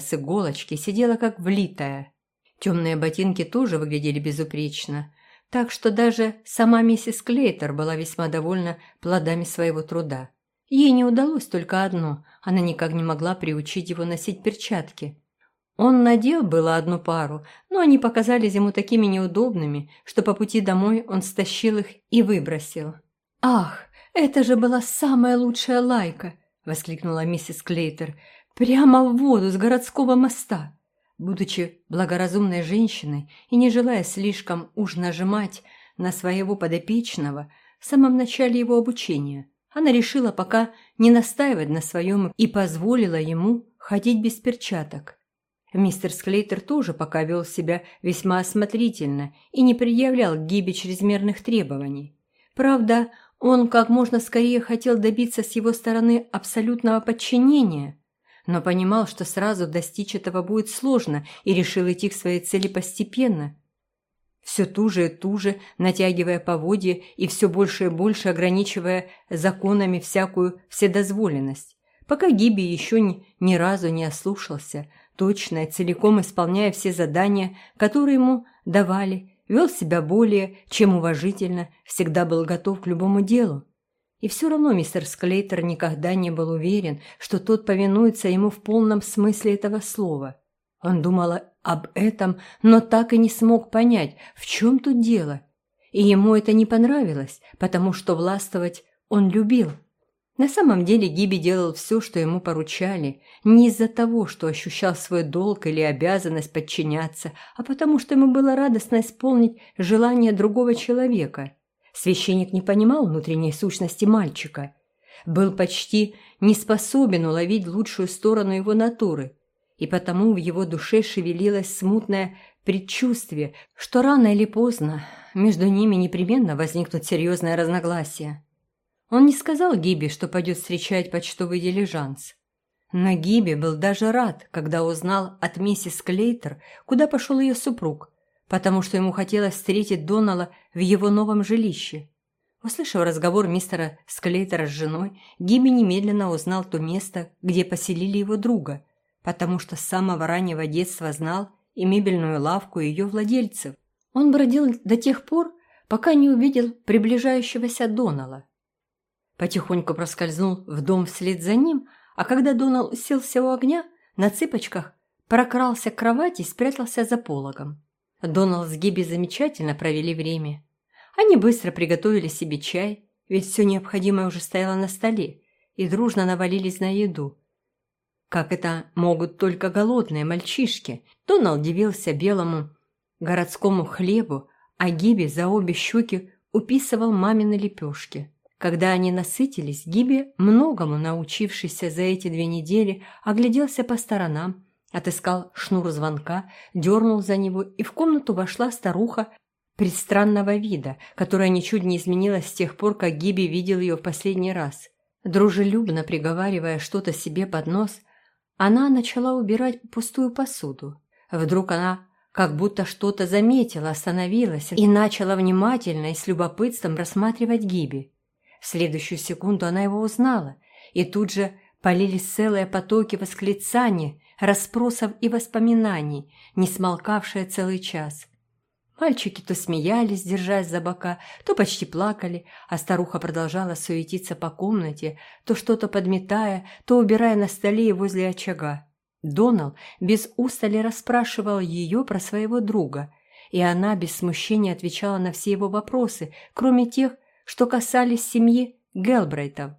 с иголочки сидела как влитая. Темные ботинки тоже выглядели безупречно, так что даже сама миссис Клейтер была весьма довольна плодами своего труда. Ей не удалось только одно – она никак не могла приучить его носить перчатки. Он надел было одну пару, но они показались ему такими неудобными, что по пути домой он стащил их и выбросил. «Ах, это же была самая лучшая лайка!» – воскликнула миссис Клейтер. «Прямо в воду с городского моста!» Будучи благоразумной женщиной и не желая слишком уж нажимать на своего подопечного в самом начале его обучения, она решила пока не настаивать на своем и позволила ему ходить без перчаток. Мистер Склейтер тоже пока вел себя весьма осмотрительно и не предъявлял к Гибе чрезмерных требований. Правда, он как можно скорее хотел добиться с его стороны абсолютного подчинения, но понимал, что сразу достичь этого будет сложно и решил идти к своей цели постепенно. Все туже и туже, натягивая поводья и все больше и больше ограничивая законами всякую вседозволенность, пока Гиби еще ни, ни разу не ослушался – точно и целиком исполняя все задания, которые ему давали, вел себя более, чем уважительно, всегда был готов к любому делу. И все равно мистер Склейтер никогда не был уверен, что тот повинуется ему в полном смысле этого слова. Он думал об этом, но так и не смог понять, в чем тут дело. И ему это не понравилось, потому что властвовать он любил. На самом деле Гиби делал все, что ему поручали, не из-за того, что ощущал свой долг или обязанность подчиняться, а потому что ему было радостно исполнить желание другого человека. Священник не понимал внутренней сущности мальчика, был почти не способен уловить лучшую сторону его натуры, и потому в его душе шевелилось смутное предчувствие, что рано или поздно между ними непременно возникнут серьезные разногласия. Он не сказал Гиби, что пойдет встречать почтовый дилижанс. Но Гиби был даже рад, когда узнал от миссис Клейтер, куда пошел ее супруг, потому что ему хотелось встретить Донала в его новом жилище. Услышав разговор мистера Склейтера с женой, Гиби немедленно узнал то место, где поселили его друга, потому что с самого раннего детства знал и мебельную лавку ее владельцев. Он бродил до тех пор, пока не увидел приближающегося Донала. Потихоньку проскользнул в дом вслед за ним, а когда Донал уселся у огня, на цыпочках прокрался к кровати и спрятался за пологом. Донал с Гиби замечательно провели время. Они быстро приготовили себе чай, ведь все необходимое уже стояло на столе, и дружно навалились на еду. Как это могут только голодные мальчишки? Донал дивился белому городскому хлебу, а Гиби за обе щеки уписывал мамины лепешки. Когда они насытились, Гиби, многому научившийся за эти две недели, огляделся по сторонам, отыскал шнур звонка, дернул за него, и в комнату вошла старуха предстранного вида, которая ничуть не изменилась с тех пор, как Гиби видел ее в последний раз. Дружелюбно приговаривая что-то себе под нос, она начала убирать пустую посуду. Вдруг она как будто что-то заметила, остановилась и начала внимательно и с любопытством рассматривать Гиби. В следующую секунду она его узнала, и тут же полились целые потоки восклицаний, расспросов и воспоминаний, не смолкавшие целый час. Мальчики то смеялись, держась за бока, то почти плакали, а старуха продолжала суетиться по комнате, то что-то подметая, то убирая на столе и возле очага. Донал без устали расспрашивал ее про своего друга, и она без смущения отвечала на все его вопросы, кроме тех, что касались семьи Гелбрейтов.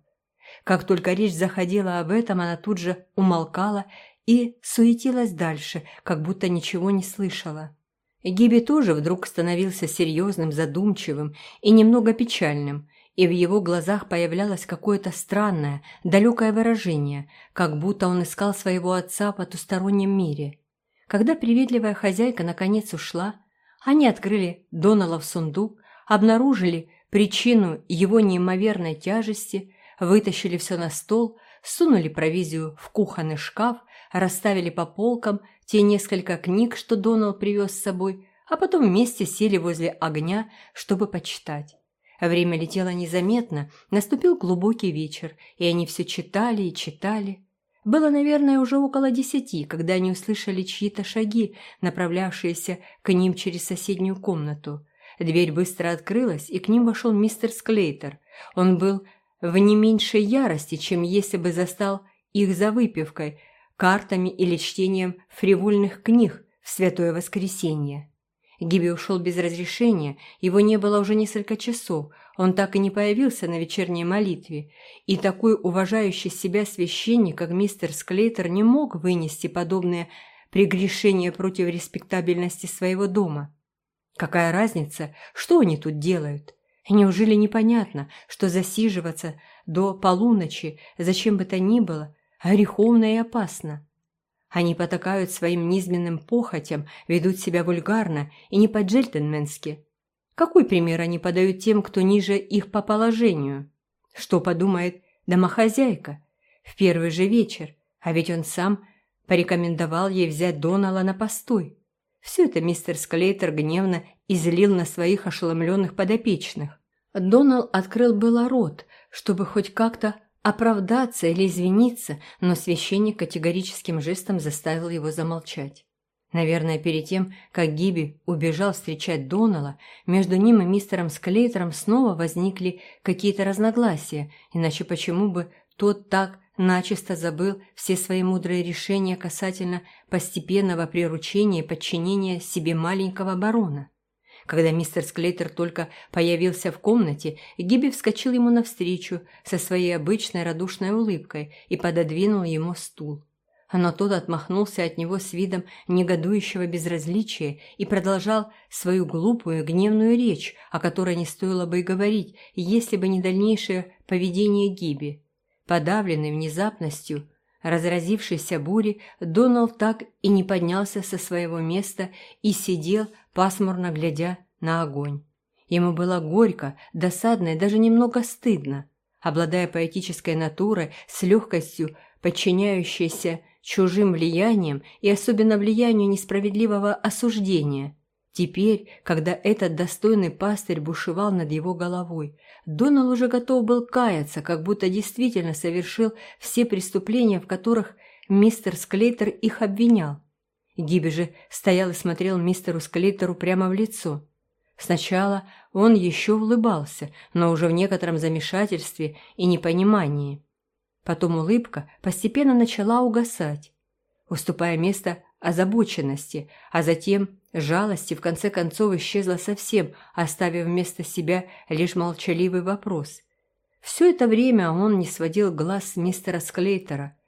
Как только речь заходила об этом, она тут же умолкала и суетилась дальше, как будто ничего не слышала. Гиби тоже вдруг становился серьезным, задумчивым и немного печальным, и в его глазах появлялось какое-то странное, далекое выражение, как будто он искал своего отца в потустороннем мире. Когда приветливая хозяйка наконец ушла, они открыли Доналов сундук, обнаружили причину его неимоверной тяжести, вытащили все на стол, сунули провизию в кухонный шкаф, расставили по полкам те несколько книг, что Донал привез с собой, а потом вместе сели возле огня, чтобы почитать. Время летело незаметно, наступил глубокий вечер, и они все читали и читали. Было, наверное, уже около десяти, когда они услышали чьи-то шаги, направлявшиеся к ним через соседнюю комнату. Дверь быстро открылась, и к ним вошел мистер Склейтер. Он был в не меньшей ярости, чем если бы застал их за выпивкой, картами или чтением фривольных книг в Святое Воскресенье. Гиби ушел без разрешения, его не было уже несколько часов, он так и не появился на вечерней молитве, и такой уважающий себя священник, как мистер Склейтер, не мог вынести подобное прегрешение против респектабельности своего дома. Какая разница, что они тут делают? Неужели непонятно, что засиживаться до полуночи, зачем бы то ни было, греховно и опасно? Они потакают своим низменным похотям, ведут себя вульгарно и не по-джентльменски. Какой пример они подают тем, кто ниже их по положению? Что подумает домохозяйка? В первый же вечер, а ведь он сам порекомендовал ей взять Донала на постой. Все это мистер Склейтер гневно излил на своих ошеломленных подопечных. Донал открыл было рот, чтобы хоть как-то оправдаться или извиниться, но священник категорическим жестом заставил его замолчать. Наверное, перед тем, как Гиби убежал встречать Донала, между ним и мистером Склейтером снова возникли какие-то разногласия, иначе почему бы тот так начисто забыл все свои мудрые решения касательно постепенного приручения и подчинения себе маленького барона? Когда мистер Склейтер только появился в комнате, Гиби вскочил ему навстречу со своей обычной радушной улыбкой и пододвинул ему стул. Но тот отмахнулся от него с видом негодующего безразличия и продолжал свою глупую гневную речь, о которой не стоило бы и говорить, если бы не дальнейшее поведение Гиби. Подавленный внезапностью, разразившейся бури, Доналд так и не поднялся со своего места и сидел, пасмурно глядя на огонь. Ему было горько, досадно и даже немного стыдно. Обладая поэтической натурой, с легкостью подчиняющейся чужим влиянием и особенно влиянию несправедливого осуждения. Теперь, когда этот достойный пастырь бушевал над его головой, Донал уже готов был каяться, как будто действительно совершил все преступления, в которых мистер Склейтер их обвинял. Гиби же стоял и смотрел мистеру Склейтеру прямо в лицо. Сначала он еще улыбался, но уже в некотором замешательстве и непонимании. Потом улыбка постепенно начала угасать, уступая место озабоченности, а затем жалости в конце концов исчезла совсем, оставив вместо себя лишь молчаливый вопрос. Все это время он не сводил глаз с мистера Склейтера –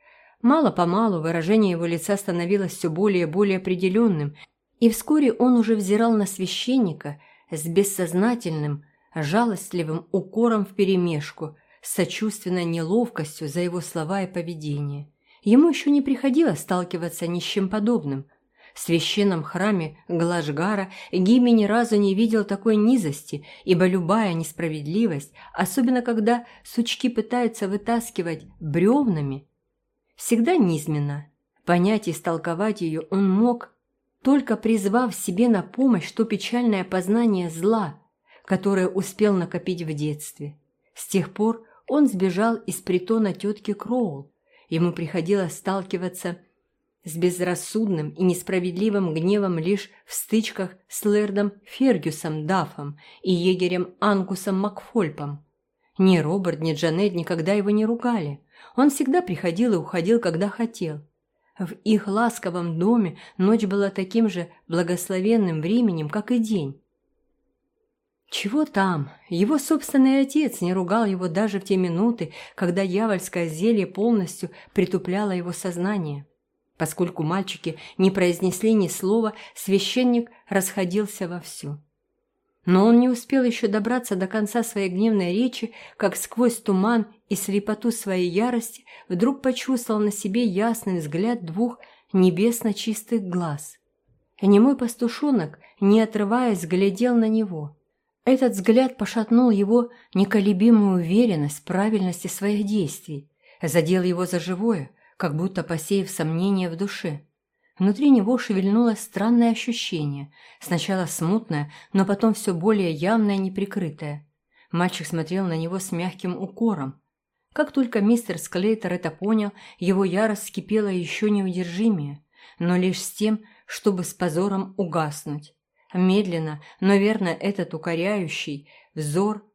Мало-помалу выражение его лица становилось все более и более определенным, и вскоре он уже взирал на священника с бессознательным, жалостливым укором вперемешку, с сочувственной неловкостью за его слова и поведение. Ему еще не приходилось сталкиваться ни с чем подобным. В священном храме Глажгара Гими ни разу не видел такой низости, ибо любая несправедливость, особенно когда сучки пытаются вытаскивать бревнами, всегда низменно. Понять и истолковать ее он мог, только призвав себе на помощь то печальное познание зла, которое успел накопить в детстве. С тех пор он сбежал из притона тетки Кроул. Ему приходилось сталкиваться с безрассудным и несправедливым гневом лишь в стычках с лэрдом Фергюсом Дафом и егерем Анкусом Макфольпом. Ни Роберт, ни Джанет никогда его не ругали. Он всегда приходил и уходил, когда хотел. В их ласковом доме ночь была таким же благословенным временем, как и день. Чего там? Его собственный отец не ругал его даже в те минуты, когда дьявольское зелье полностью притупляло его сознание. Поскольку мальчики не произнесли ни слова, священник расходился вовсю. Но он не успел еще добраться до конца своей гневной речи, как сквозь туман и слепоту своей ярости вдруг почувствовал на себе ясный взгляд двух небесно чистых глаз. Немой пастушонок, не отрываясь, глядел на него. Этот взгляд пошатнул его неколебимую уверенность в правильности своих действий, задел его за живое, как будто посеяв сомнения в душе. Внутри него шевельнулось странное ощущение, сначала смутное, но потом все более явное и неприкрытое. Мальчик смотрел на него с мягким укором. Как только мистер Склейтер это понял, его ярость вскипела еще неудержимее, но лишь с тем, чтобы с позором угаснуть. Медленно, но верно этот укоряющий взор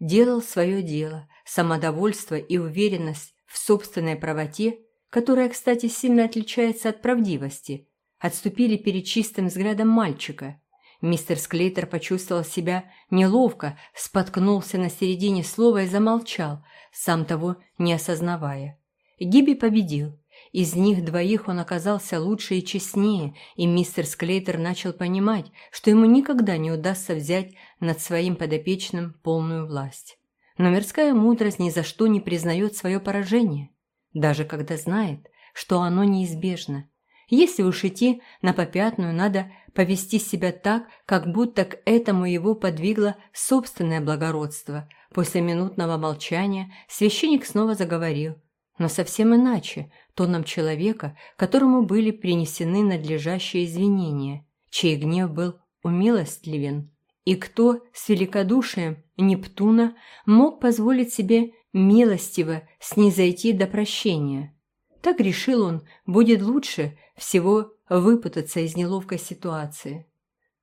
делал свое дело, самодовольство и уверенность в собственной правоте, которая, кстати, сильно отличается от правдивости, отступили перед чистым взглядом мальчика. Мистер Склейтер почувствовал себя неловко, споткнулся на середине слова и замолчал, сам того не осознавая. Гиби победил. Из них двоих он оказался лучше и честнее, и мистер Склейтер начал понимать, что ему никогда не удастся взять над своим подопечным полную власть. Но мирская мудрость ни за что не признает свое поражение, даже когда знает, что оно неизбежно. Если уж идти на попятную, надо повести себя так, как будто к этому его подвигло собственное благородство. После минутного молчания священник снова заговорил, но совсем иначе, тоном человека, которому были принесены надлежащие извинения, чей гнев был умилостливен. И кто с великодушием Нептуна мог позволить себе милостиво снизойти до прощения. Так решил он, будет лучше всего выпутаться из неловкой ситуации.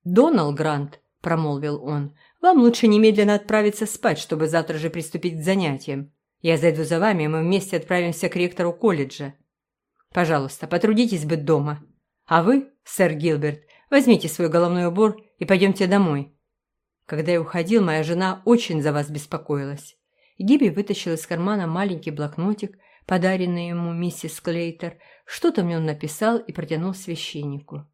«Доналд Грант», – промолвил он, – «вам лучше немедленно отправиться спать, чтобы завтра же приступить к занятиям. Я зайду за вами, и мы вместе отправимся к ректору колледжа. Пожалуйста, потрудитесь быть дома. А вы, сэр Гилберт, возьмите свой головной убор и пойдемте домой. Когда я уходил, моя жена очень за вас беспокоилась». Гиби вытащил из кармана маленький блокнотик, подаренный ему миссис Клейтер, что-то мне он написал и протянул священнику.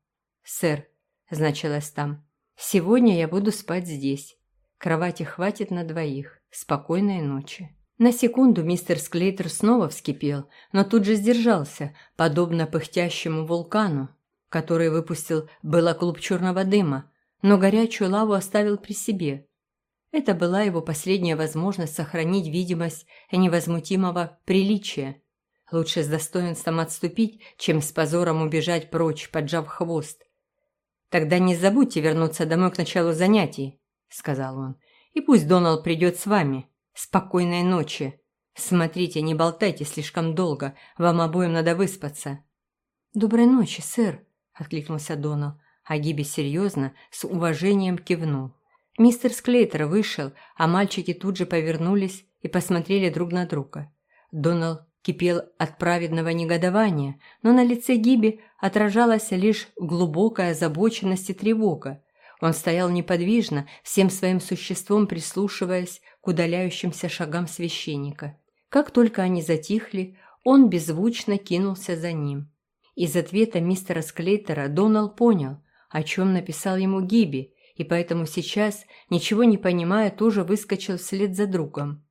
«Сэр», — значилось там, — «сегодня я буду спать здесь. Кровати хватит на двоих. Спокойной ночи». На секунду мистер Склейтер снова вскипел, но тут же сдержался, подобно пыхтящему вулкану, который выпустил было клуб черного дыма, но горячую лаву оставил при себе. Это была его последняя возможность сохранить видимость невозмутимого приличия. Лучше с достоинством отступить, чем с позором убежать прочь, поджав хвост. «Тогда не забудьте вернуться домой к началу занятий», — сказал он. «И пусть Доналд придет с вами. Спокойной ночи. Смотрите, не болтайте слишком долго, вам обоим надо выспаться». «Доброй ночи, сэр», — откликнулся Доналд. А Гиби серьезно, с уважением кивнул. Мистер Склейтер вышел, а мальчики тут же повернулись и посмотрели друг на друга. Доналд кипел от праведного негодования, но на лице Гиби отражалась лишь глубокая озабоченность и тревога. Он стоял неподвижно, всем своим существом прислушиваясь к удаляющимся шагам священника. Как только они затихли, он беззвучно кинулся за ним. Из ответа мистера Склейтера Доналд понял, о чем написал ему Гиби, и поэтому сейчас, ничего не понимая, тоже выскочил вслед за другом.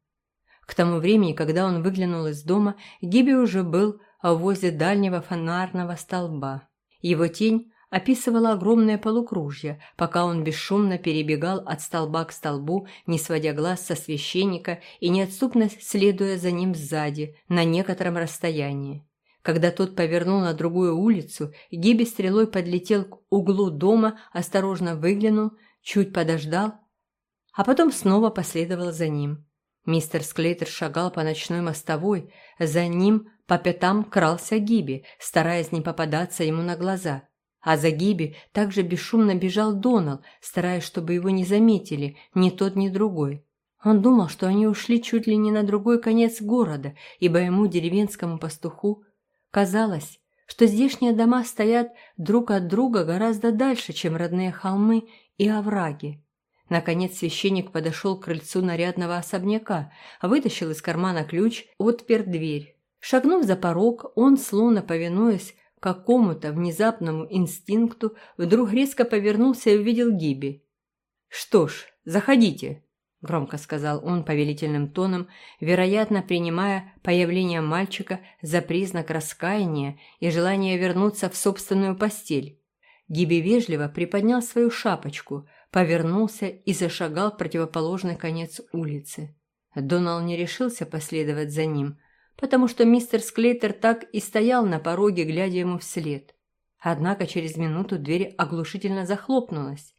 К тому времени, когда он выглянул из дома, Гиби уже был возле дальнего фонарного столба. Его тень описывала огромное полукружье, пока он бесшумно перебегал от столба к столбу, не сводя глаз со священника и неотступно следуя за ним сзади, на некотором расстоянии. Когда тот повернул на другую улицу, Гиби стрелой подлетел к углу дома, осторожно выглянул, чуть подождал, а потом снова последовал за ним. Мистер Склейтер шагал по ночной мостовой, за ним по пятам крался Гиби, стараясь не попадаться ему на глаза. А за Гиби также бесшумно бежал Донал, стараясь, чтобы его не заметили ни тот, ни другой. Он думал, что они ушли чуть ли не на другой конец города, ибо ему, деревенскому пастуху, Казалось, что здешние дома стоят друг от друга гораздо дальше, чем родные холмы и овраги. Наконец священник подошел к крыльцу нарядного особняка, вытащил из кармана ключ, отпер дверь. Шагнув за порог, он, словно повинуясь какому-то внезапному инстинкту, вдруг резко повернулся и увидел Гиби. «Что ж, заходите», – громко сказал он повелительным тоном, вероятно, принимая появление мальчика за признак раскаяния и желания вернуться в собственную постель. Гиби вежливо приподнял свою шапочку, повернулся и зашагал в противоположный конец улицы. Донал не решился последовать за ним, потому что мистер Склейтер так и стоял на пороге, глядя ему вслед. Однако через минуту дверь оглушительно захлопнулась,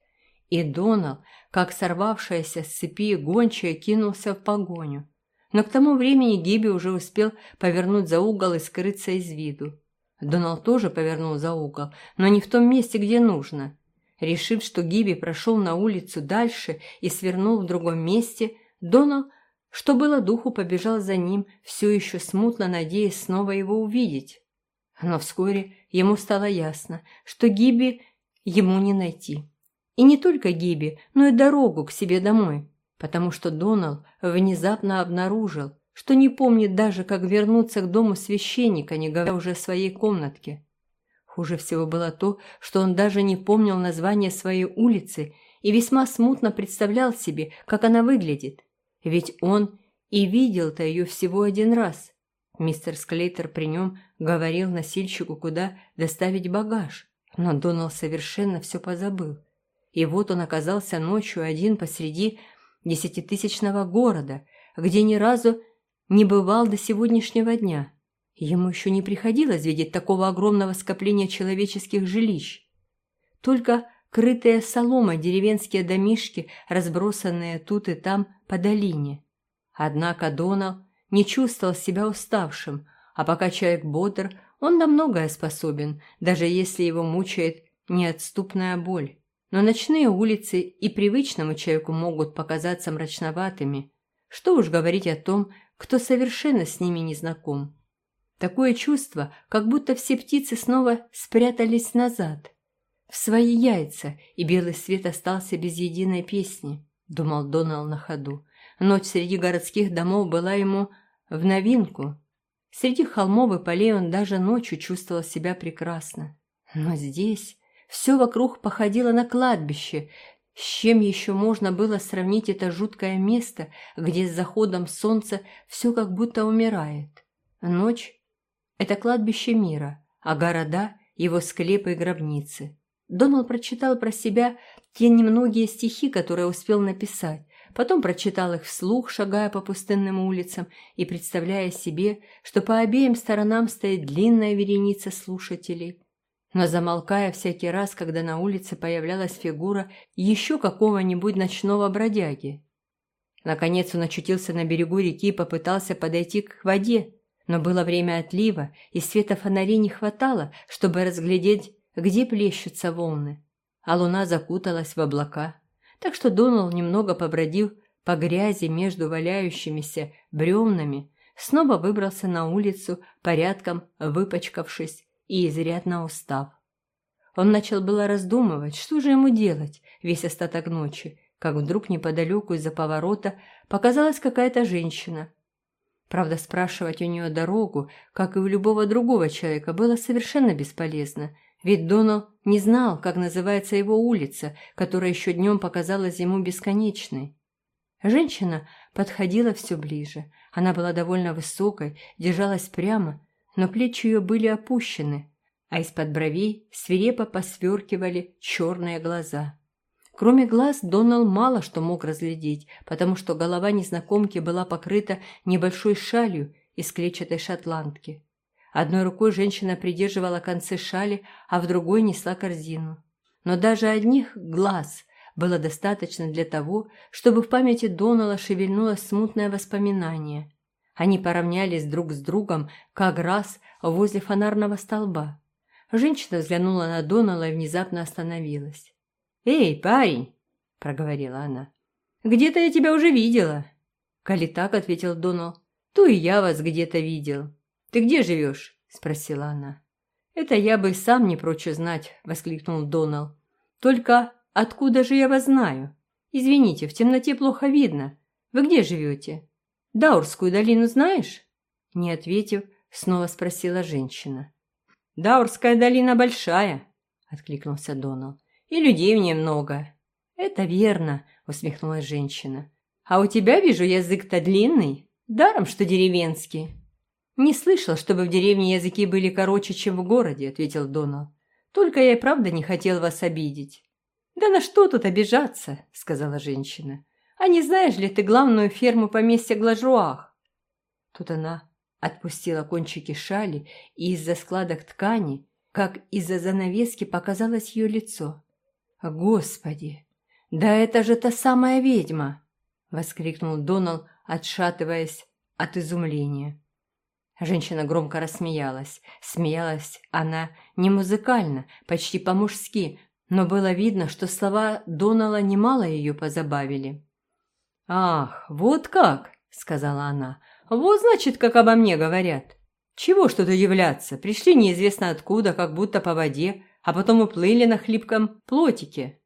и Донал, как сорвавшаяся с цепи гончая, кинулся в погоню. Но к тому времени Гиби уже успел повернуть за угол и скрыться из виду. Донал тоже повернул за угол, но не в том месте, где нужно. Решив, что Гиби прошел на улицу дальше и свернул в другом месте, Донал, что было духу, побежал за ним, все еще смутно надеясь снова его увидеть. Но вскоре ему стало ясно, что Гиби ему не найти. И не только Гиби, но и дорогу к себе домой, потому что Донал внезапно обнаружил, что не помнит даже, как вернуться к дому священника, не говоря уже о своей комнатке. Хуже всего было то, что он даже не помнил название своей улицы и весьма смутно представлял себе, как она выглядит. Ведь он и видел-то ее всего один раз. Мистер Склейтер при нем говорил носильщику, куда доставить багаж, но Донал совершенно все позабыл. И вот он оказался ночью один посреди десятитысячного города, где ни разу не бывал до сегодняшнего дня. Ему еще не приходилось видеть такого огромного скопления человеческих жилищ. Только крытые соломой деревенские домишки, разбросанные тут и там по долине. Однако Донал не чувствовал себя уставшим, а пока человек бодр, он на многое способен, даже если его мучает неотступная боль. Но ночные улицы и привычному человеку могут показаться мрачноватыми. Что уж говорить о том, кто совершенно с ними не знаком. Такое чувство, как будто все птицы снова спрятались назад, в свои яйца, и белый свет остался без единой песни, думал Донал на ходу. Ночь среди городских домов была ему в новинку. Среди холмов и полей он даже ночью чувствовал себя прекрасно. Но здесь все вокруг походило на кладбище, с чем еще можно было сравнить это жуткое место, где с заходом солнца все как будто умирает? Ночь – это кладбище мира, а города – его склепы и гробницы. Донал прочитал про себя те немногие стихи, которые успел написать, потом прочитал их вслух, шагая по пустынным улицам и представляя себе, что по обеим сторонам стоит длинная вереница слушателей – но замолкая всякий раз, когда на улице появлялась фигура еще какого-нибудь ночного бродяги. Наконец он очутился на берегу реки и попытался подойти к воде, но было время отлива, и света фонарей не хватало, чтобы разглядеть, где плещутся волны, а луна закуталась в облака. Так что Донал немного побродил по грязи между валяющимися бревнами, снова выбрался на улицу, порядком выпачкавшись и изрядно устав. Он начал было раздумывать, что же ему делать весь остаток ночи, как вдруг неподалеку из-за поворота показалась какая-то женщина. Правда, спрашивать у нее дорогу, как и у любого другого человека, было совершенно бесполезно, ведь Донал не знал, как называется его улица, которая еще днем показалась ему бесконечной. Женщина подходила все ближе. Она была довольно высокой, держалась прямо но плечи ее были опущены, а из-под бровей свирепо посверкивали черные глаза. Кроме глаз, Донал мало что мог разглядеть, потому что голова незнакомки была покрыта небольшой шалью из клетчатой шотландки. Одной рукой женщина придерживала концы шали, а в другой несла корзину. Но даже одних глаз было достаточно для того, чтобы в памяти Донала шевельнулось смутное воспоминание – они поравнялись друг с другом как раз возле фонарного столба. Женщина взглянула на Донала и внезапно остановилась. «Эй, парень!» – проговорила она. «Где-то я тебя уже видела». «Коли так», – ответил Донал, – «то и я вас где-то видел». «Ты где живешь?» – спросила она. «Это я бы сам не прочь знать», – воскликнул Донал. «Только откуда же я вас знаю? Извините, в темноте плохо видно. Вы где живете?» Даурскую долину знаешь?» Не ответив, снова спросила женщина. «Даурская долина большая», — откликнулся Донал. «И людей в ней много». «Это верно», — усмехнулась женщина. «А у тебя, вижу, язык-то длинный, даром, что деревенский». «Не слышал, чтобы в деревне языки были короче, чем в городе», — ответил Донал. «Только я и правда не хотел вас обидеть». «Да на что тут обижаться?» — сказала женщина. А не знаешь ли ты главную ферму поместья Глажуах?» Тут она отпустила кончики шали, и из-за складок ткани, как из-за занавески, показалось ее лицо. «Господи! Да это же та самая ведьма!» — воскликнул Донал, отшатываясь от изумления. Женщина громко рассмеялась. Смеялась она не музыкально, почти по-мужски, но было видно, что слова Донала немало ее позабавили. «Ах, вот как!» — сказала она. «Вот, значит, как обо мне говорят. Чего что-то являться? Пришли неизвестно откуда, как будто по воде, а потом уплыли на хлипком плотике».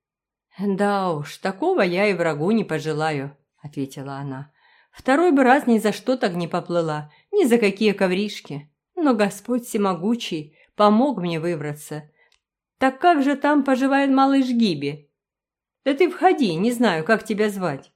«Да уж, такого я и врагу не пожелаю», — ответила она. «Второй бы раз ни за что так не поплыла, ни за какие ковришки. Но Господь всемогучий помог мне выбраться. Так как же там поживает малыш Гиби? Да ты входи, не знаю, как тебя звать.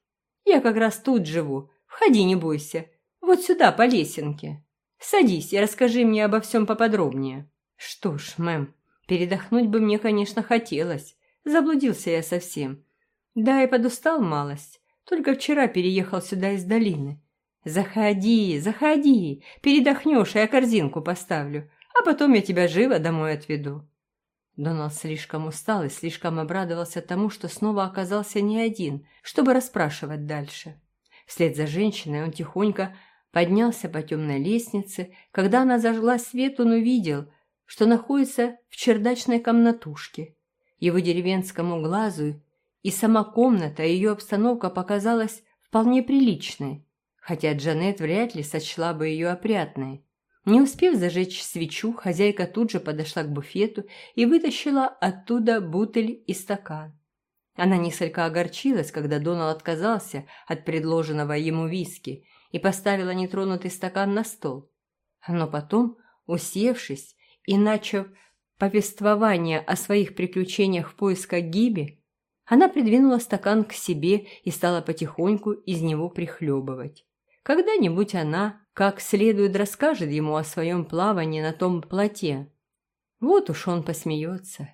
Я как раз тут живу. Входи, не бойся. Вот сюда, по лесенке. Садись и расскажи мне обо всем поподробнее. Что ж, мэм, передохнуть бы мне, конечно, хотелось. Заблудился я совсем. Да и подустал малость. Только вчера переехал сюда из долины. Заходи, заходи, передохнешь, и я корзинку поставлю, а потом я тебя живо домой отведу. Дональд слишком устал и слишком обрадовался тому, что снова оказался не один, чтобы расспрашивать дальше. Вслед за женщиной он тихонько поднялся по темной лестнице. Когда она зажгла свет, он увидел, что находится в чердачной комнатушке. Его деревенскому глазу и сама комната, и ее обстановка показалась вполне приличной, хотя Джанет вряд ли сочла бы ее опрятной. Не успев зажечь свечу, хозяйка тут же подошла к буфету и вытащила оттуда бутыль и стакан. Она несколько огорчилась, когда Донал отказался от предложенного ему виски и поставила нетронутый стакан на стол. Но потом, усевшись и начав повествование о своих приключениях в поисках Гиби, она придвинула стакан к себе и стала потихоньку из него прихлебывать. Когда-нибудь она как следует расскажет ему о своем плавании на том плоте. Вот уж он посмеется.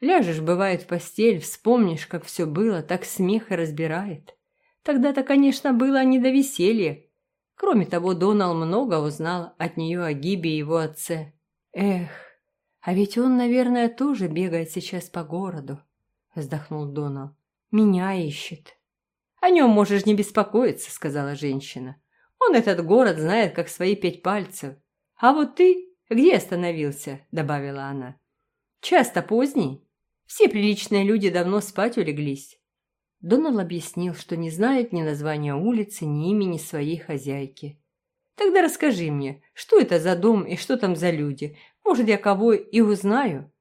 Ляжешь, бывает, в постель, вспомнишь, как все было, так смех и разбирает. Тогда-то, конечно, было не до веселья. Кроме того, Донал много узнал от нее о гибе его отце. Эх, а ведь он, наверное, тоже бегает сейчас по городу, вздохнул Донал. Меня ищет. О нем можешь не беспокоиться, сказала женщина. Он этот город знает, как свои пять пальцев. А вот ты где остановился?» – добавила она. «Часто поздний. Все приличные люди давно спать улеглись». Донал объяснил, что не знает ни названия улицы, ни имени своей хозяйки. «Тогда расскажи мне, что это за дом и что там за люди? Может, я кого и узнаю?»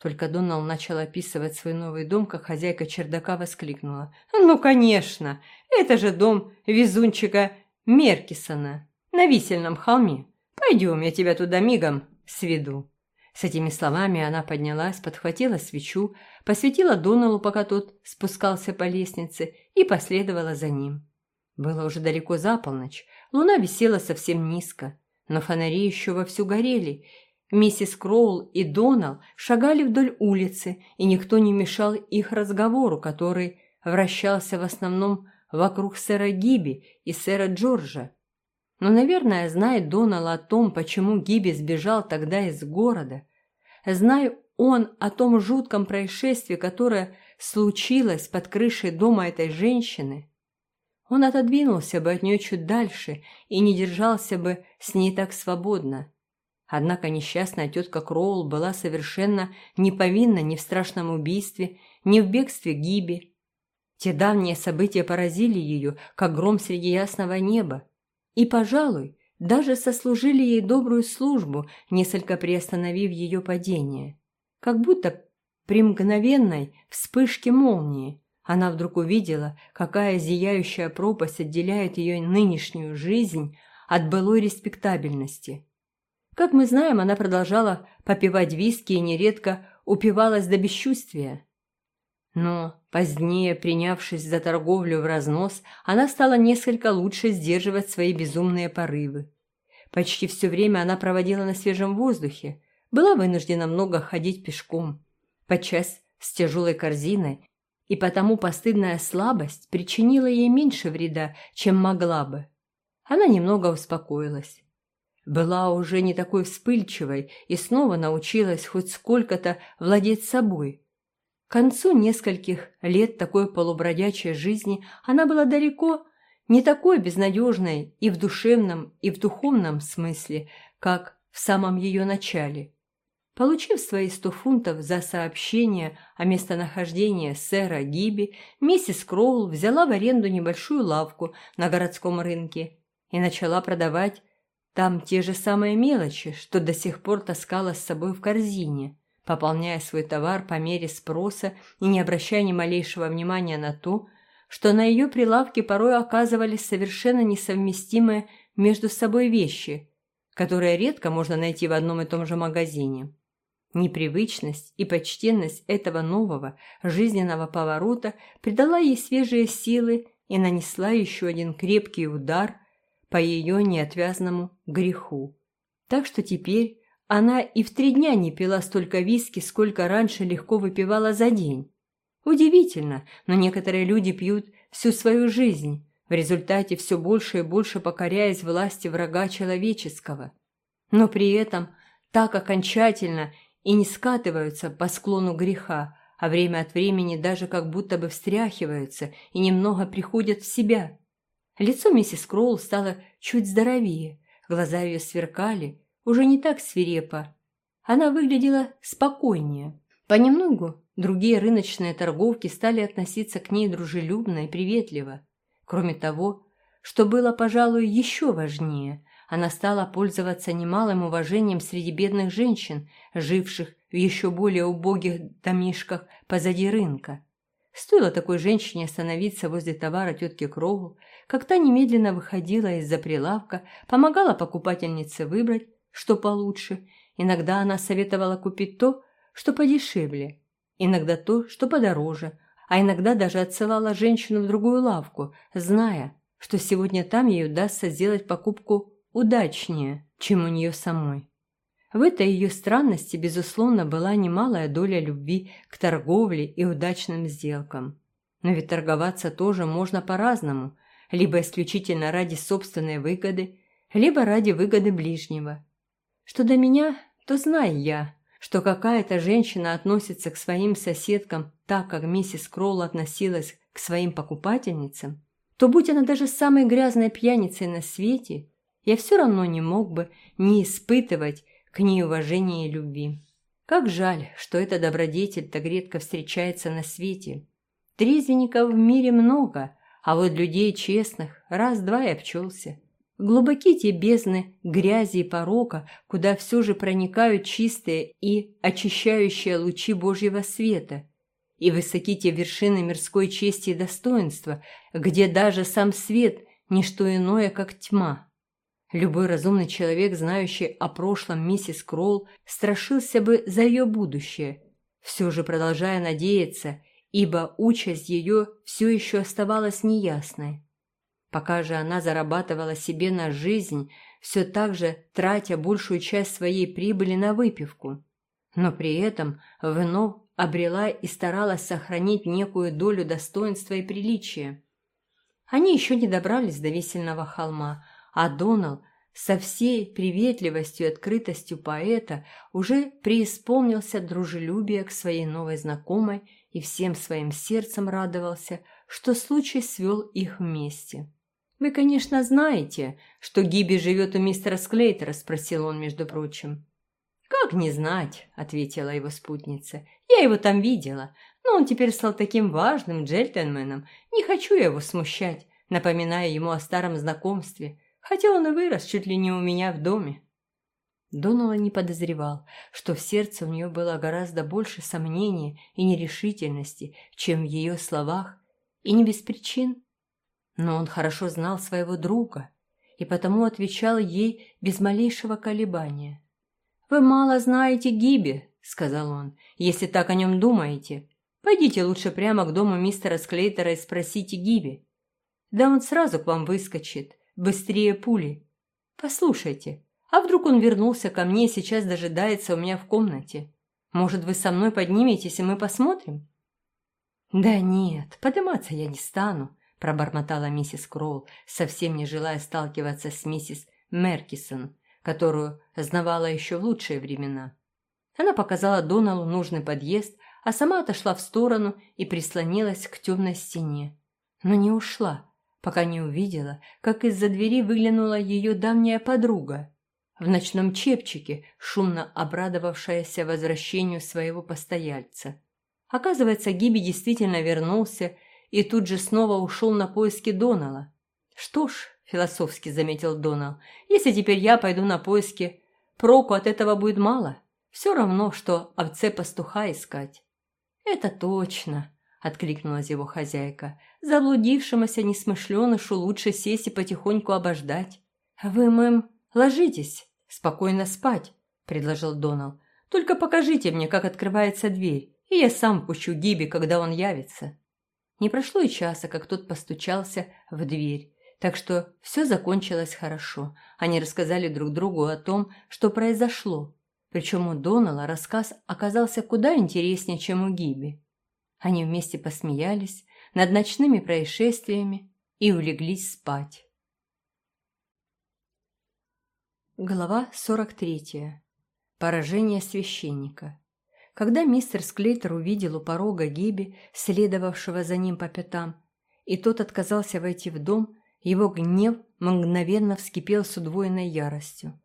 Только Донал начал описывать свой новый дом, как хозяйка чердака воскликнула. «Ну, конечно! Это же дом везунчика Меркисона на висельном холме. Пойдем, я тебя туда мигом сведу». С этими словами она поднялась, подхватила свечу, посветила Доналу, пока тот спускался по лестнице, и последовала за ним. Было уже далеко за полночь, луна висела совсем низко, но фонари еще вовсю горели. Миссис Кроул и Донал шагали вдоль улицы, и никто не мешал их разговору, который вращался в основном вокруг сэра Гиби и сэра Джорджа. Но, наверное, знает Донал о том, почему Гиби сбежал тогда из города. Знай он о том жутком происшествии, которое случилось под крышей дома этой женщины, он отодвинулся бы от нее чуть дальше и не держался бы с ней так свободно. Однако несчастная тетка Кроул была совершенно не повинна ни в страшном убийстве, ни в бегстве Гиби, те давние события поразили ее, как гром среди ясного неба. И, пожалуй, даже сослужили ей добрую службу, несколько приостановив ее падение. Как будто при мгновенной вспышке молнии она вдруг увидела, какая зияющая пропасть отделяет ее нынешнюю жизнь от былой респектабельности. Как мы знаем, она продолжала попивать виски и нередко упивалась до бесчувствия. Но позднее, принявшись за торговлю в разнос, она стала несколько лучше сдерживать свои безумные порывы. Почти все время она проводила на свежем воздухе, была вынуждена много ходить пешком, подчас с тяжелой корзиной, и потому постыдная слабость причинила ей меньше вреда, чем могла бы. Она немного успокоилась. Была уже не такой вспыльчивой и снова научилась хоть сколько-то владеть собой – к концу нескольких лет такой полубродячей жизни она была далеко Не такой безнадежной и в душевном, и в духовном смысле, как в самом ее начале. Получив свои сто фунтов за сообщение о местонахождении сэра Гиби, миссис Кроул взяла в аренду небольшую лавку на городском рынке и начала продавать там те же самые мелочи, что до сих пор таскала с собой в корзине, пополняя свой товар по мере спроса и не обращая ни малейшего внимания на то, что на ее прилавке порой оказывались совершенно несовместимые между собой вещи, которые редко можно найти в одном и том же магазине. Непривычность и почтенность этого нового жизненного поворота придала ей свежие силы и нанесла еще один крепкий удар по ее неотвязному греху. Так что теперь она и в три дня не пила столько виски, сколько раньше легко выпивала за день. Удивительно, но некоторые люди пьют всю свою жизнь, в результате все больше и больше покоряясь власти врага человеческого. Но при этом так окончательно и не скатываются по склону греха, а время от времени даже как будто бы встряхиваются и немного приходят в себя. Лицо миссис Кроул стало чуть здоровее, глаза ее сверкали, уже не так свирепо. Она выглядела спокойнее. Понемногу другие рыночные торговки стали относиться к ней дружелюбно и приветливо. Кроме того, что было, пожалуй, еще важнее, она стала пользоваться немалым уважением среди бедных женщин, живших в еще более убогих домишках позади рынка. Стоило такой женщине остановиться возле товара тетки Кроул, как та немедленно выходила из-за прилавка, помогала покупательнице выбрать, что получше. Иногда она советовала купить то, что подешевле, иногда то, что подороже, а иногда даже отсылала женщину в другую лавку, зная, что сегодня там ей удастся сделать покупку удачнее, чем у нее самой. В этой ее странности, безусловно, была немалая доля любви к торговле и удачным сделкам. Но ведь торговаться тоже можно по-разному, либо исключительно ради собственной выгоды, либо ради выгоды ближнего. Что до меня, то знаю я, что какая-то женщина относится к своим соседкам так, как миссис Кролл относилась к своим покупательницам, то будь она даже самой грязной пьяницей на свете, я все равно не мог бы не испытывать к ней уважения и любви. Как жаль, что эта добродетель так редко встречается на свете. Трезвенников в мире много, а вот людей честных раз-два и обчелся. Глубоки те бездны грязи и порока, куда все же проникают чистые и очищающие лучи Божьего света. И высоки те вершины мирской чести и достоинства, где даже сам свет – не что иное, как тьма. Любой разумный человек, знающий о прошлом миссис Кролл, страшился бы за ее будущее, все же продолжая надеяться, ибо участь ее все еще оставалась неясной. Пока же она зарабатывала себе на жизнь, все так же тратя большую часть своей прибыли на выпивку, но при этом вновь обрела и старалась сохранить некую долю достоинства и приличия. Они еще не добрались до весельного холма, а Донал со всей приветливостью и открытостью поэта уже преисполнился дружелюбия к своей новой знакомой и всем своим сердцем радовался, что случай свел их вместе. «Вы, конечно, знаете, что Гиби живет у мистера Склейтера?» – спросил он, между прочим. «Как не знать?» – ответила его спутница. «Я его там видела, но он теперь стал таким важным джентльменом. Не хочу я его смущать, напоминая ему о старом знакомстве, хотя он и вырос чуть ли не у меня в доме». Донала не подозревал, что в сердце у нее было гораздо больше сомнения и нерешительности, чем в ее словах, и не без причин. Но он хорошо знал своего друга и потому отвечал ей без малейшего колебания. «Вы мало знаете Гиби», — сказал он, — «если так о нем думаете. Пойдите лучше прямо к дому мистера Склейтера и спросите Гиби. Да он сразу к вам выскочит, быстрее пули. Послушайте, а вдруг он вернулся ко мне и сейчас дожидается у меня в комнате? Может, вы со мной подниметесь, и мы посмотрим?» «Да нет, подниматься я не стану», – пробормотала миссис Кроул, совсем не желая сталкиваться с миссис Меркисон, которую знавала еще в лучшие времена. Она показала Доналу нужный подъезд, а сама отошла в сторону и прислонилась к темной стене. Но не ушла, пока не увидела, как из-за двери выглянула ее давняя подруга, в ночном чепчике, шумно обрадовавшаяся возвращению своего постояльца. Оказывается, Гиби действительно вернулся и тут же снова ушел на поиски Донала. «Что ж», – философски заметил Донал, – «если теперь я пойду на поиски, проку от этого будет мало. Все равно, что овце пастуха искать». «Это точно», – откликнулась его хозяйка. «Заблудившемуся несмышленышу лучше сесть и потихоньку обождать. Вы, мэм, ложитесь, спокойно спать», – предложил Донал. «Только покажите мне, как открывается дверь, и я сам пущу Гиби, когда он явится». Не прошло и часа, как тот постучался в дверь, так что все закончилось хорошо. Они рассказали друг другу о том, что произошло. Причем у Донала рассказ оказался куда интереснее, чем у Гиби. Они вместе посмеялись над ночными происшествиями и улеглись спать. Глава 43. Поражение священника. Когда мистер Склейтер увидел у порога Гиби, следовавшего за ним по пятам, и тот отказался войти в дом, его гнев мгновенно вскипел с удвоенной яростью.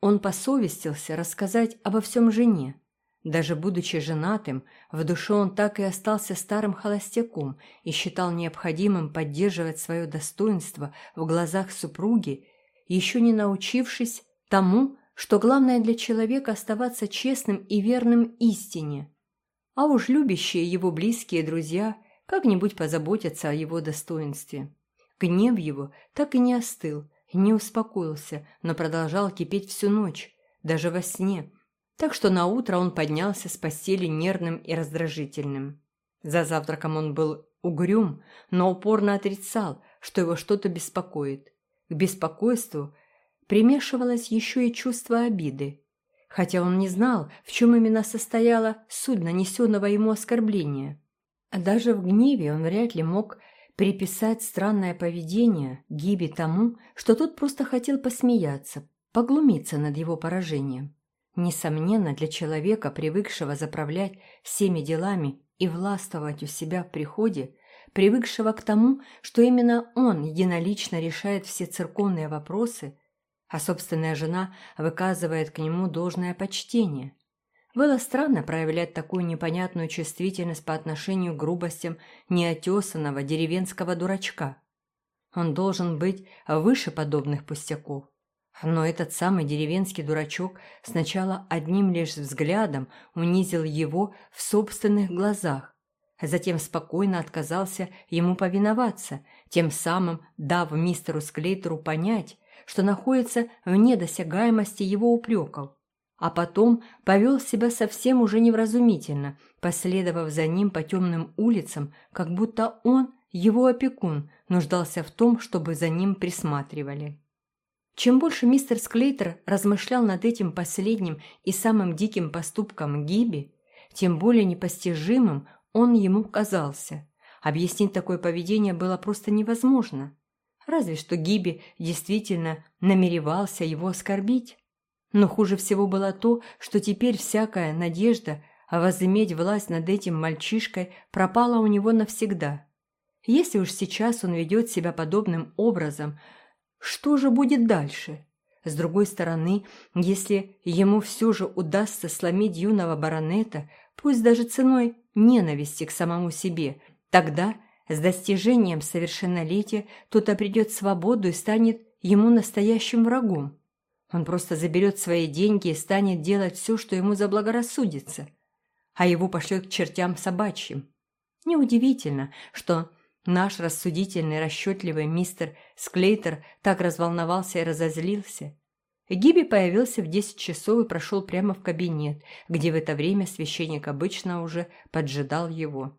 Он посовестился рассказать обо всем жене. Даже будучи женатым, в душе он так и остался старым холостяком и считал необходимым поддерживать свое достоинство в глазах супруги, еще не научившись тому, что главное для человека оставаться честным и верным истине. А уж любящие его близкие друзья как-нибудь позаботятся о его достоинстве. Гнев его так и не остыл, не успокоился, но продолжал кипеть всю ночь, даже во сне, так что на утро он поднялся с постели нервным и раздражительным. За завтраком он был угрюм, но упорно отрицал, что его что-то беспокоит. К беспокойству примешивалось еще и чувство обиды, хотя он не знал, в чем именно состояла суть нанесенного ему оскорбления. А даже в гневе он вряд ли мог приписать странное поведение Гиби тому, что тот просто хотел посмеяться, поглумиться над его поражением. Несомненно, для человека, привыкшего заправлять всеми делами и властвовать у себя в приходе, привыкшего к тому, что именно он единолично решает все церковные вопросы, а собственная жена выказывает к нему должное почтение. Было странно проявлять такую непонятную чувствительность по отношению к грубостям неотесанного деревенского дурачка. Он должен быть выше подобных пустяков. Но этот самый деревенский дурачок сначала одним лишь взглядом унизил его в собственных глазах, а затем спокойно отказался ему повиноваться, тем самым дав мистеру Склейтеру понять, что находится вне досягаемости его упреков, а потом повел себя совсем уже невразумительно, последовав за ним по темным улицам, как будто он, его опекун, нуждался в том, чтобы за ним присматривали. Чем больше мистер Склейтер размышлял над этим последним и самым диким поступком Гиби, тем более непостижимым он ему казался. Объяснить такое поведение было просто невозможно. Разве что Гиби действительно намеревался его оскорбить. Но хуже всего было то, что теперь всякая надежда возыметь власть над этим мальчишкой пропала у него навсегда. Если уж сейчас он ведет себя подобным образом, что же будет дальше? С другой стороны, если ему все же удастся сломить юного баронета, пусть даже ценой ненависти к самому себе, тогда – с достижением совершеннолетия тот обретет свободу и станет ему настоящим врагом. Он просто заберет свои деньги и станет делать все, что ему заблагорассудится, а его пошлет к чертям собачьим. Неудивительно, что наш рассудительный, расчетливый мистер Склейтер так разволновался и разозлился. Гиби появился в десять часов и прошел прямо в кабинет, где в это время священник обычно уже поджидал его.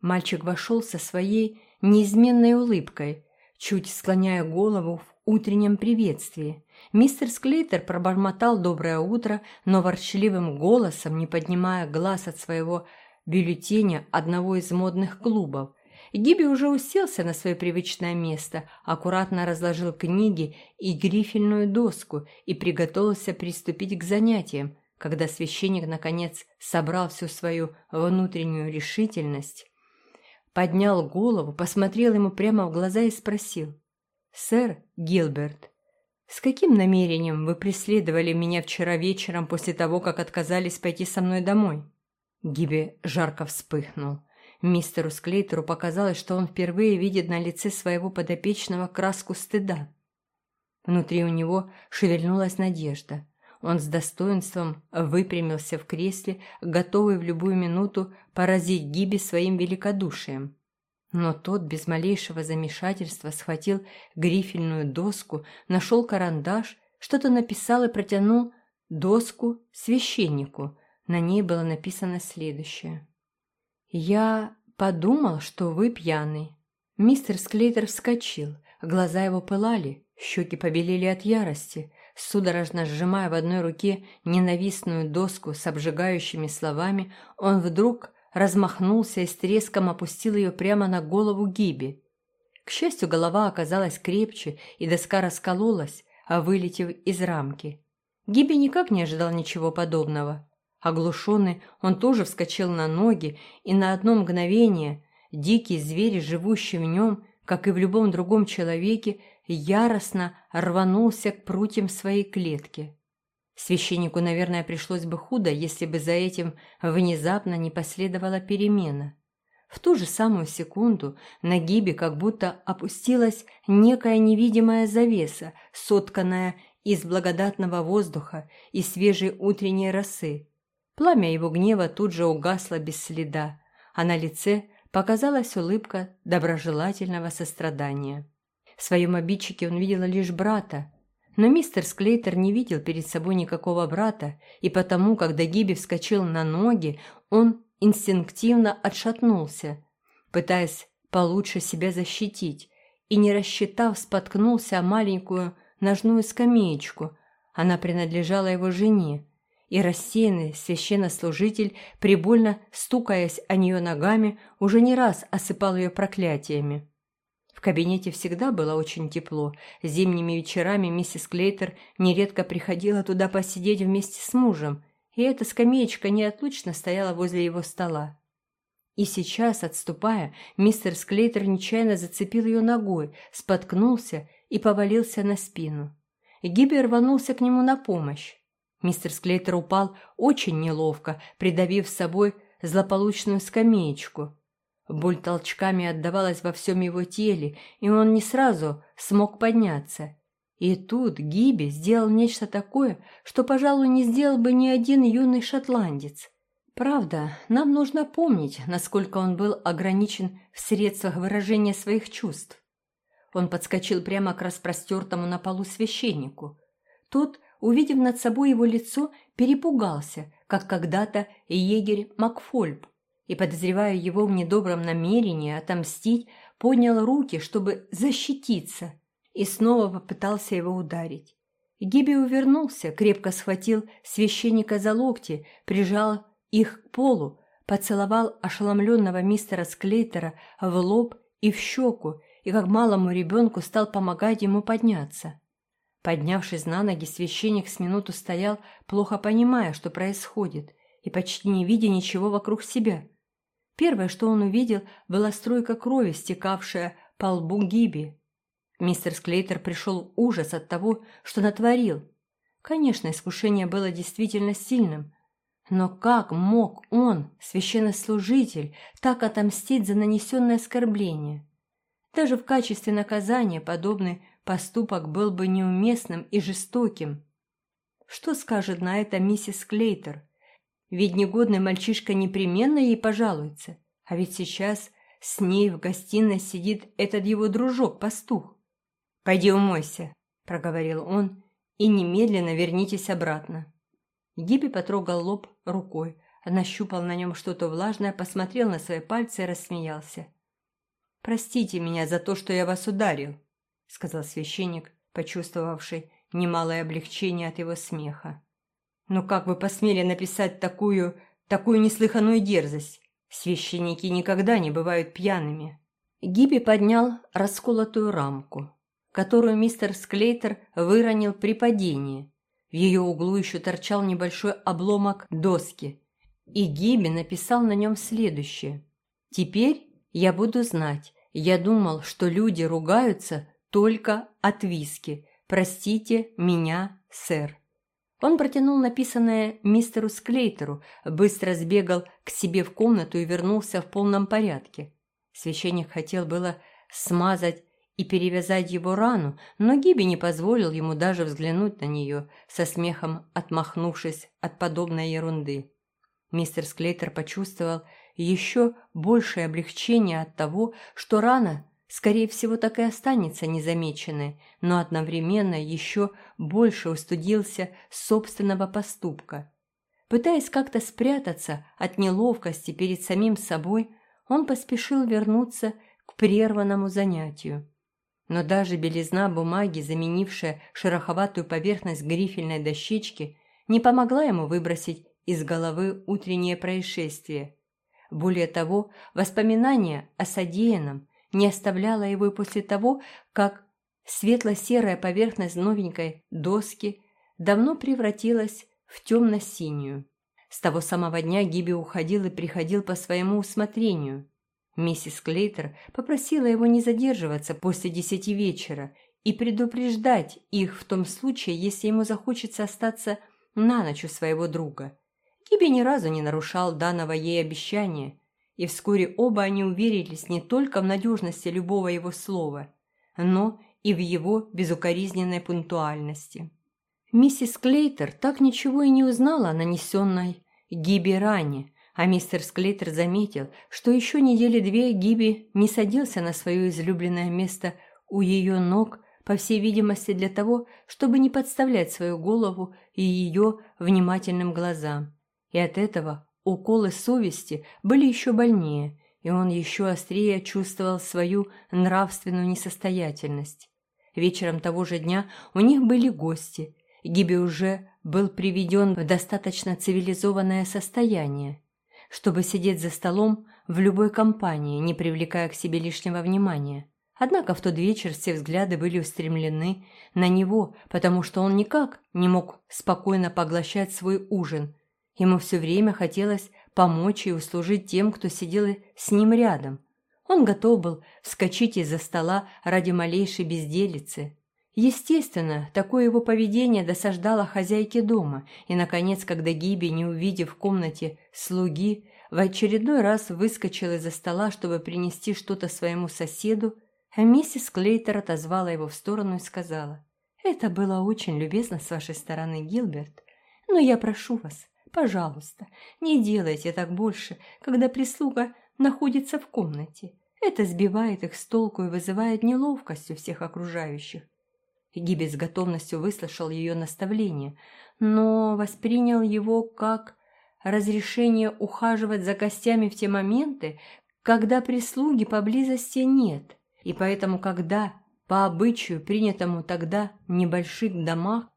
Мальчик вошел со своей неизменной улыбкой, чуть склоняя голову в утреннем приветствии. Мистер Склейтер пробормотал «доброе утро», но ворчливым голосом, не поднимая глаз от своего бюллетеня одного из модных клубов. Гиби уже уселся на свое привычное место, аккуратно разложил книги и грифельную доску и приготовился приступить к занятиям, когда священник, наконец, собрал всю свою внутреннюю решительность поднял голову, посмотрел ему прямо в глаза и спросил. «Сэр Гилберт, с каким намерением вы преследовали меня вчера вечером после того, как отказались пойти со мной домой?» Гиби жарко вспыхнул. Мистеру Склейтеру показалось, что он впервые видит на лице своего подопечного краску стыда. Внутри у него шевельнулась надежда. Он с достоинством выпрямился в кресле, готовый в любую минуту поразить Гиби своим великодушием. Но тот без малейшего замешательства схватил грифельную доску, нашел карандаш, что-то написал и протянул доску священнику. На ней было написано следующее. «Я подумал, что вы пьяный». Мистер Склейтер вскочил, глаза его пылали, щеки побелели от ярости. Судорожно сжимая в одной руке ненавистную доску с обжигающими словами, он вдруг размахнулся и с треском опустил ее прямо на голову Гиби. К счастью, голова оказалась крепче, и доска раскололась, а вылетев из рамки. Гиби никак не ожидал ничего подобного. Оглушенный, он тоже вскочил на ноги, и на одно мгновение дикий зверь, живущий в нем, как и в любом другом человеке, яростно рванулся к прутьям своей клетки. Священнику, наверное, пришлось бы худо, если бы за этим внезапно не последовала перемена. В ту же самую секунду на гибе как будто опустилась некая невидимая завеса, сотканная из благодатного воздуха и свежей утренней росы, Пламя его гнева тут же угасло без следа, а на лице показалась улыбка доброжелательного сострадания. В своем обидчике он видел лишь брата, но мистер Склейтер не видел перед собой никакого брата, и потому, когда Гиби вскочил на ноги, он инстинктивно отшатнулся, пытаясь получше себя защитить, и, не рассчитав, споткнулся о маленькую ножную скамеечку. Она принадлежала его жене, и рассеянный священнослужитель, прибольно стукаясь о нее ногами, уже не раз осыпал ее проклятиями. В кабинете всегда было очень тепло. Зимними вечерами миссис Клейтер нередко приходила туда посидеть вместе с мужем, и эта скамеечка неотлучно стояла возле его стола. И сейчас, отступая, мистер Склейтер нечаянно зацепил ее ногой, споткнулся и повалился на спину. Гибер рванулся к нему на помощь. Мистер Склейтер упал очень неловко, придавив с собой злополучную скамеечку. Боль толчками отдавалась во всем его теле, и он не сразу смог подняться. И тут Гиби сделал нечто такое, что, пожалуй, не сделал бы ни один юный шотландец. Правда, нам нужно помнить, насколько он был ограничен в средствах выражения своих чувств. Он подскочил прямо к распростертому на полу священнику. Тот увидев над собой его лицо, перепугался, как когда-то егерь Макфольб, и, подозревая его в недобром намерении отомстить, поднял руки, чтобы защититься, и снова попытался его ударить. Гиби увернулся, крепко схватил священника за локти, прижал их к полу, поцеловал ошеломленного мистера Склейтера в лоб и в щеку, и как малому ребенку стал помогать ему подняться. Поднявшись на ноги, священник с минуту стоял, плохо понимая, что происходит, и почти не видя ничего вокруг себя. Первое, что он увидел, была струйка крови, стекавшая по лбу Гиби. Мистер Склейтер пришел в ужас от того, что натворил. Конечно, искушение было действительно сильным, но как мог он, священнослужитель, так отомстить за нанесенное оскорбление? Даже в качестве наказания подобный поступок был бы неуместным и жестоким. Что скажет на это миссис Клейтер? Ведь негодный мальчишка непременно ей пожалуется, а ведь сейчас с ней в гостиной сидит этот его дружок-пастух. «Пойди умойся», — проговорил он, — «и немедленно вернитесь обратно». Гиби потрогал лоб рукой, нащупал на нем что-то влажное, посмотрел на свои пальцы и рассмеялся. «Простите меня за то, что я вас ударил», — сказал священник, почувствовавший немалое облегчение от его смеха. «Но как вы посмели написать такую, такую неслыханную дерзость? Священники никогда не бывают пьяными». Гиби поднял расколотую рамку, которую мистер Склейтер выронил при падении. В ее углу еще торчал небольшой обломок доски, и Гиби написал на нем следующее. «Теперь Я буду знать. Я думал, что люди ругаются только от виски. Простите меня, сэр». Он протянул написанное мистеру Склейтеру, быстро сбегал к себе в комнату и вернулся в полном порядке. Священник хотел было смазать и перевязать его рану, но Гиби не позволил ему даже взглянуть на нее, со смехом отмахнувшись от подобной ерунды. Мистер Склейтер почувствовал еще большее облегчение от того, что рана скорее всего, так и останется незамеченной, но одновременно еще больше устудился собственного поступка. Пытаясь как-то спрятаться от неловкости перед самим собой, он поспешил вернуться к прерванному занятию. Но даже белизна бумаги, заменившая шероховатую поверхность грифельной дощечки, не помогла ему выбросить из головы утреннее происшествие. Более того, воспоминания о содеянном не оставляла его и после того, как светло-серая поверхность новенькой доски давно превратилась в темно-синюю. С того самого дня Гиби уходил и приходил по своему усмотрению. Миссис Клейтер попросила его не задерживаться после десяти вечера и предупреждать их в том случае, если ему захочется остаться на ночь у своего друга. Гиби ни разу не нарушал данного ей обещания, и вскоре оба они уверились не только в надежности любого его слова, но и в его безукоризненной пунктуальности. Миссис Клейтер так ничего и не узнала о нанесенной Гиби ране, а мистер Склейтер заметил, что еще недели две Гиби не садился на свое излюбленное место у ее ног, по всей видимости для того, чтобы не подставлять свою голову и ее внимательным глазам. И от этого Уколы совести были еще больнее, и он еще острее чувствовал свою нравственную несостоятельность. Вечером того же дня у них были гости. Гиби уже был приведен в достаточно цивилизованное состояние, чтобы сидеть за столом в любой компании, не привлекая к себе лишнего внимания. Однако в тот вечер все взгляды были устремлены на него, потому что он никак не мог спокойно поглощать свой ужин, Ему все время хотелось помочь и услужить тем, кто сидел с ним рядом. Он готов был вскочить из-за стола ради малейшей безделицы. Естественно, такое его поведение досаждало хозяйке дома, и, наконец, когда Гиби, не увидев в комнате слуги, в очередной раз выскочил из-за стола, чтобы принести что-то своему соседу, а миссис Клейтер отозвала его в сторону и сказала, «Это было очень любезно с вашей стороны, Гилберт, но я прошу вас, Пожалуйста, не делайте так больше, когда прислуга находится в комнате. Это сбивает их с толку и вызывает неловкость у всех окружающих. Гиби с готовностью выслушал ее наставление, но воспринял его как разрешение ухаживать за гостями в те моменты, когда прислуги поблизости нет, и поэтому, когда по обычаю, принятому тогда в небольших домах,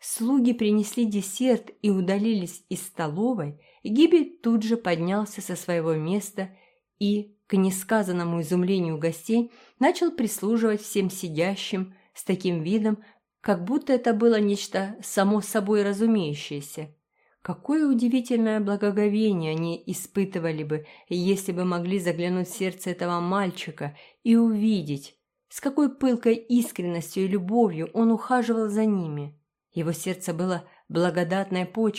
Слуги принесли десерт и удалились из столовой, Гиби тут же поднялся со своего места и, к несказанному изумлению гостей, начал прислуживать всем сидящим с таким видом, как будто это было нечто само собой разумеющееся. Какое удивительное благоговение они испытывали бы, если бы могли заглянуть в сердце этого мальчика и увидеть, с какой пылкой искренностью и любовью он ухаживал за ними. Его сердце было благодатной почвой,